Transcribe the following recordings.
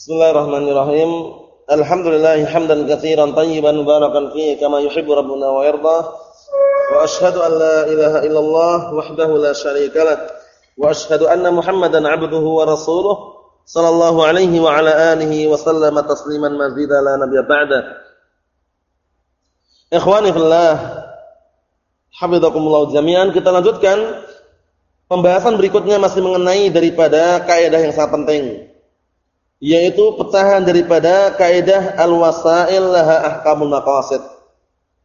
Bismillahirrahmanirrahim. Alhamdulillah hamdan katsiran tayyiban mubarakan fihi kama yuhibbu rabbuna wa yarda. Wa ashhadu an la ilaha illallah wahdahu la syarika lah. Wa ashhadu anna Muhammadan 'abduhu wa rasuluh sallallahu alaihi wa ala alihi wa sallama tasliman mazida la nabiyya ba'da. Ikhwani fillah, hafizakumullah jami'an. Kita lanjutkan pembahasan berikutnya masih mengenai daripada kaidah yang sangat penting yaitu pecahan daripada kaidah al-wasail laha ahkamul maqasid.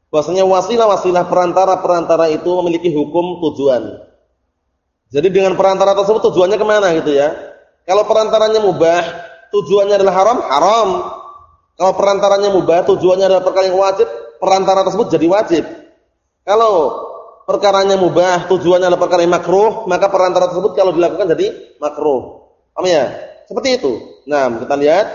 Bahwasanya wasilah-wasilah perantara-perantara itu memiliki hukum tujuan. Jadi dengan perantara tersebut tujuannya ke mana gitu ya? Kalau perantaranya mubah, tujuannya adalah haram, haram. Kalau perantaranya mubah, tujuannya adalah perkara yang wajib, perantara tersebut jadi wajib. Kalau perkaranya mubah, tujuannya adalah perkara yang makruh, maka perantara tersebut kalau dilakukan jadi makruh. Paham ya? Seperti itu. Nah, kita lihat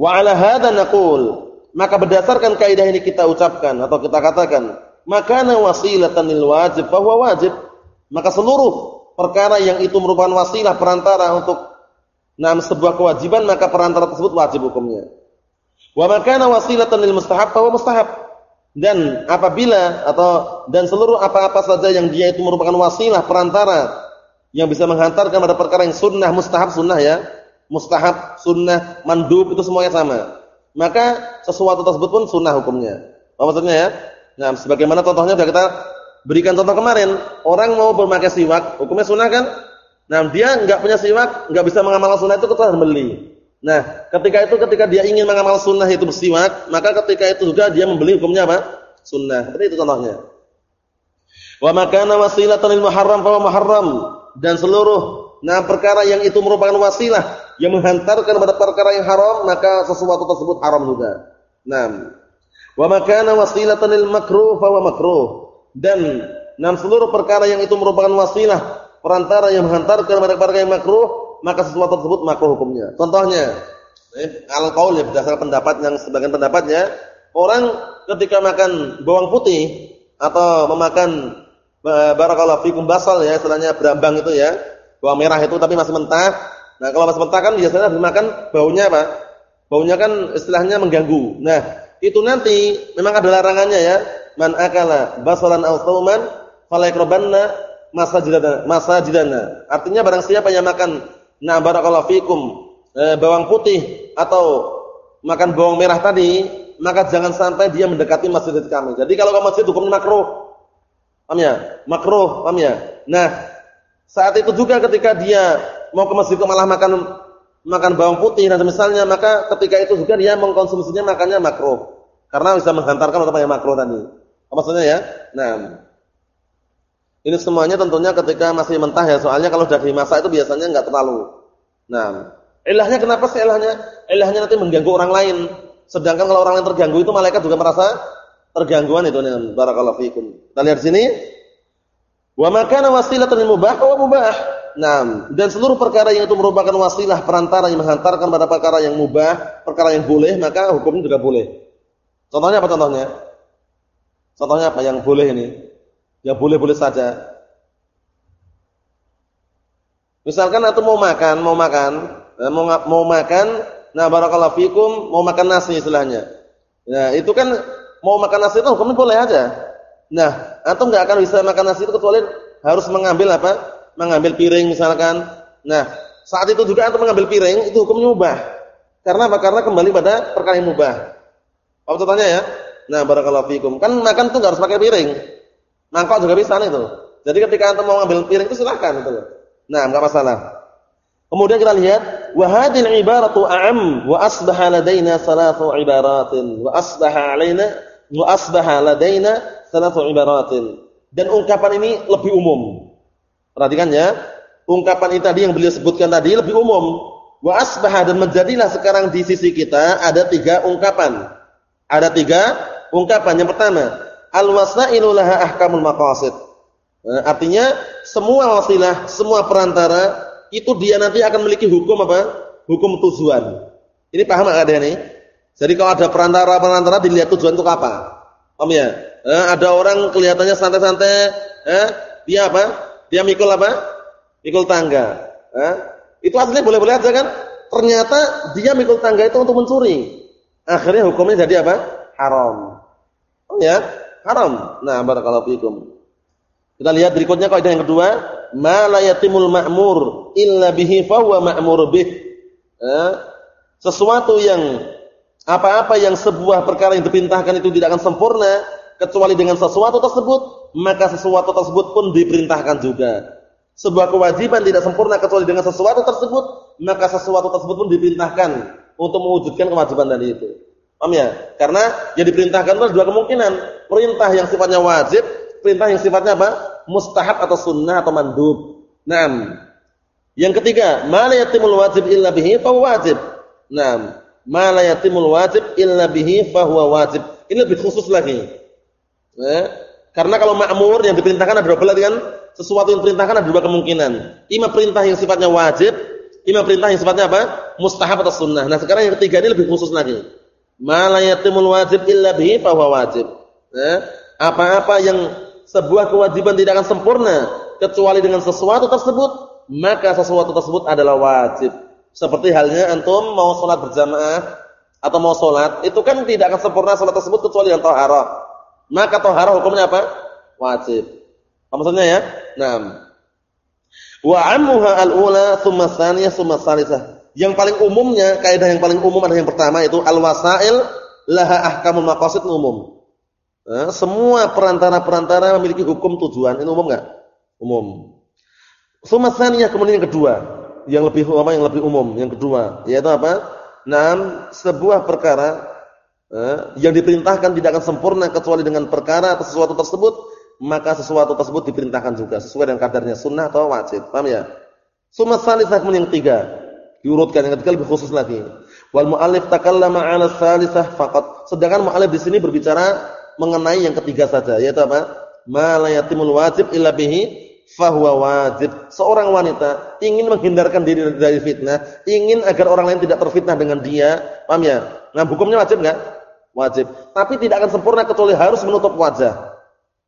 wa ala hadza naqul. Maka berdasarkan kaidah ini kita ucapkan atau kita katakan, maka wasilatan lil wajib bahwa wajib. Maka seluruh perkara yang itu merupakan wasilah perantara untuk nah sebuah kewajiban maka perantara tersebut wajib hukumnya. Wa makana wasilatan lil mustahab bahwa mustahab. Dan apabila atau dan seluruh apa-apa saja yang dia itu merupakan wasilah perantara yang bisa menghantarkan pada perkara yang sunnah mustahab sunnah ya mustahab, sunnah, mandub itu semuanya sama. Maka sesuatu tersebut pun sunnah hukumnya. Apa maksudnya ya? Nah, sebagaimana contohnya sudah kita berikan contoh kemarin, orang mau bermakai siwak, hukumnya sunnah kan? Nah, dia enggak punya siwak, enggak bisa mengamalkan sunnah itu kita harus beli. Nah, ketika itu ketika dia ingin mengamal sunnah itu bersiwak, maka ketika itu juga dia membeli hukumnya apa? Sunnah. Seperti itu contohnya. Wa makana wasilatan lil muharram fa muharram dan seluruh nah perkara yang itu merupakan wasilah yang menghantarkan pada perkara yang haram, maka sesuatu tersebut haram juga. Naam. Wa makana wasilatan lil makruh fa makruh. Dan nam seluruh perkara yang itu merupakan wasilah perantara yang menghantarkan pada perkara yang makruh, maka sesuatu tersebut makruh hukumnya. Contohnya, eh, al-qaul ya berdasarkan pendapat yang sebagian pendapatnya, orang ketika makan bawang putih atau memakan barakallahu fikum basal ya, istilahnya berambang itu ya, bawang merah itu tapi masih mentah, Nah, kalau masih mentah kan biasanya dimakan baunya apa? Baunya kan istilahnya mengganggu. Nah, itu nanti memang ada larangannya ya. Man akala basalan aw thawman fala masajidana masajidana. Artinya barang siapa yang makan na barakallahu fikum eh, bawang putih atau makan bawang merah tadi, maka jangan sampai dia mendekati masjid kami. Jadi kalau ke masjid hukumnya makruh. Paham ya? Makruh, paham ya? Nah, saat itu juga ketika dia mau ke masjid malah makan makan bawang putih dan misalnya maka ketika itu juga dia mengkonsumsinya makannya makruh karena bisa menghantarkan apa yang makruh tadi. Apa maksudnya ya? Nah, ini semuanya tentunya ketika masih mentah ya, soalnya kalau sudah dimasak itu biasanya enggak terlalu. Nah, ilahnya kenapa sih ilahnya? Ilahnya nanti mengganggu orang lain. Sedangkan kalau orang lain terganggu itu malaikat juga merasa tergangguan itu nih. Barakallahu fikum. Kita lihat sini. Wa makana wasilatan mubah wa mubah. Nah, dan seluruh perkara yang itu merupakan wasilah perantara yang menghantarkan pada perkara yang mubah, perkara yang boleh, maka hukumnya juga boleh. Contohnya apa contohnya? Contohnya apa yang boleh ini? Ya boleh-boleh saja. Misalkan atau mau makan, mau makan, eh, mau mau makan, nah barakallahu fikum, mau makan nasi istilahnya. Nah, itu kan mau makan nasi itu hukumnya boleh aja. Nah, antum enggak akan bisa makan nasi itu kecuali harus mengambil apa? mengambil piring misalkan. Nah, saat itu juga antum mengambil piring itu hukumnya mubah. Karena apa? Karena kembali pada perkara yang mubah. Apa contohnya ya? Nah, barakallahu fikum. Kan makan itu enggak harus pakai piring. Mangkok juga bisa itu. Jadi ketika antum mau ngambil piring itu silakan itu Nah, enggak masalah. Kemudian kita lihat wa hadhil ibaratu a'am wa asbaha ladaina salatu ibaratin wa asbaha alaina wa asbaha ladaina salatu ibaratin. Dan ungkapan ini lebih umum. Perhatikan ya, ungkapan ini tadi yang beliau sebutkan tadi lebih umum. Wa asbaha dan menjadilah sekarang di sisi kita ada tiga ungkapan. Ada tiga ungkapan. Yang pertama, al-wasailu laha ahkamul maqasid. Nah, artinya semua wasilah, semua perantara itu dia nanti akan memiliki hukum apa? Hukum tujuan. Ini paham enggak ada ini? Jadi kalau ada perantara-perantara dilihat tujuan untuk apa? Paham ya? Eh, ada orang kelihatannya santai-santai, eh, dia apa? Dia mikul apa? Mikul tangga. Eh? Itu aslinya boleh-boleh aja kan? ternyata dia mikul tangga itu untuk mencuri. Akhirnya hukumnya jadi apa? Haram. Oh ya, haram. Nah, barakallahu fikum. Kita lihat berikutnya kaidah yang kedua, ma la yatimul ma'mur illa bihi fa bih. Eh, sesuatu yang apa-apa yang sebuah perkara yang diperintahkan itu tidak akan sempurna kecuali dengan sesuatu tersebut, maka sesuatu tersebut pun diperintahkan juga sebuah kewajiban tidak sempurna kecuali dengan sesuatu tersebut, maka sesuatu tersebut pun diperintahkan untuk mewujudkan kewajiban tadi itu. Paham ya? Karena yang diperintahkan itu ada dua kemungkinan. Perintah yang sifatnya wajib, perintah yang sifatnya apa? Mustahab atau sunnah atau mandub. Naam. Yang ketiga, ma la yatimul wajib illa bihi wajib. Naam. Ma la wajib illa bihi fa huwa wajib. Ini lebih khusus lagi. Eh? Karena kalau makmur yang diperintahkan ada berapa kan? sesuatu yang perintahkan ada dua kemungkinan. Ima perintah yang sifatnya wajib, ima perintah yang sifatnya apa? Mustahab atau sunnah. Nah, sekarang yang ketiga ini lebih khusus lagi. Ma la wajib illa bihi fa wajib. Nah, apa-apa yang sebuah kewajiban tidak akan sempurna kecuali dengan sesuatu tersebut, maka sesuatu tersebut adalah wajib. Seperti halnya antum mau sholat berjamaah atau mau sholat, itu kan tidak akan sempurna sholat tersebut kecuali dengan taharah. Maka taharah hukumnya apa? Wajib. Apa maksudnya ya? Naam. Wa ammuha al-ula tsumma tsalisah. Yang paling umumnya, kaidah yang paling umum adalah yang pertama itu al-wasail laha ahkamul maqasid umum. Nah, semua perantara-perantara memiliki hukum tujuan. Ini umum enggak? Umum. Tsumma tsaniyah kemudian yang kedua, yang lebih apa yang lebih umum, yang kedua, yaitu apa? Naam, sebuah perkara eh, yang diperintahkan tidak akan sempurna kecuali dengan perkara atau sesuatu tersebut maka sesuatu tersebut diperintahkan juga sesuai dengan kadarnya sunnah atau wajib. Paham ya? Summa salisah yang tiga. Diurutkan yang ketiga lebih khusus lagi. Wal mu'allif takallama 'ala salisah faqat. Sedangkan mu'allif di sini berbicara mengenai yang ketiga saja, yaitu apa? Ma la wajib illa bihi fahuwa wajib. Seorang wanita ingin menghindarkan diri dari fitnah, ingin agar orang lain tidak terfitnah dengan dia, paham ya? Nah, hukumnya wajib enggak? Wajib. Tapi tidak akan sempurna kecuali harus menutup wajah.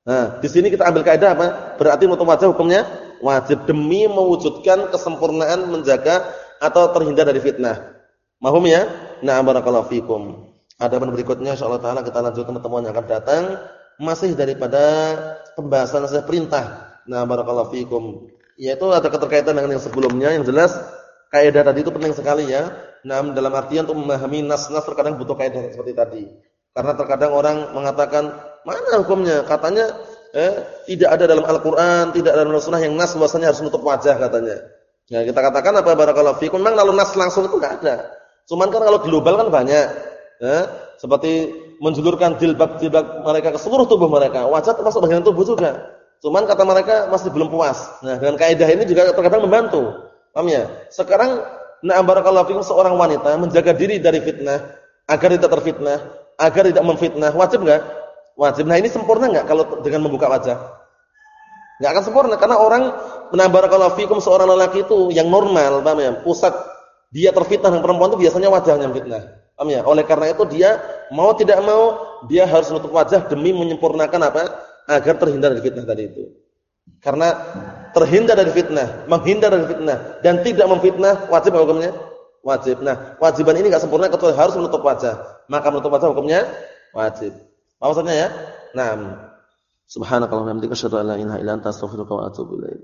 Nah, di sini kita ambil kaidah apa? Berarti menutup wajah hukumnya wajib demi mewujudkan kesempurnaan menjaga atau terhindar dari fitnah. Mahum ya? Nah, barakallahu fikum. Ada pun berikutnya insyaallah taala kita lanjutkan pertemuan yang akan datang masih daripada pembahasan saya perintah. Nah, barakallahu fikum. Yaitu ada keterkaitan dengan yang sebelumnya yang jelas kaidah tadi itu penting sekali ya. Nah, dalam artian untuk memahami nas-nas terkadang butuh kaidah seperti tadi. Karena terkadang orang mengatakan, mana hukumnya? Katanya eh, tidak ada dalam Al-Quran, tidak ada dalam Sunnah yang nas bahwasanya harus menutup wajah katanya. Ya, kita katakan apa barakallahu fikum, memang lalu nas langsung itu enggak ada. Cuman kan kalau global kan banyak. Ya, seperti menjulurkan jilbab-jilbab mereka ke seluruh tubuh mereka. Wajah termasuk bagian tubuh juga. Cuman kata mereka masih belum puas. Nah, dengan kaidah ini juga terkadang membantu. Paham ya? Sekarang na'am barakallahu fikum seorang wanita menjaga diri dari fitnah agar tidak terfitnah agar tidak memfitnah. Wajib enggak? Wajib. Nah, ini sempurna enggak kalau dengan membuka wajah? Enggak akan sempurna karena orang menambarakallahu fikum seorang lelaki itu yang normal, paham ya? Pusat dia terfitnah dengan perempuan itu biasanya wajahnya fitnah. Paham ya? Oleh karena itu dia mau tidak mau dia harus menutup wajah demi menyempurnakan apa? Agar terhindar dari fitnah tadi itu. Karena terhindar dari fitnah, menghindar dari fitnah dan tidak memfitnah wajib hukumnya wajib. Nah, wajiban ini enggak sempurna kecuali harus menutup wajah. Maka menutup wajah hukumnya wajib. Maksudnya ya? Naam. Subhanakallahumma wa bihamdika asyhadu an la ilaha illa anta astaghfiruka wa atubu ilaik.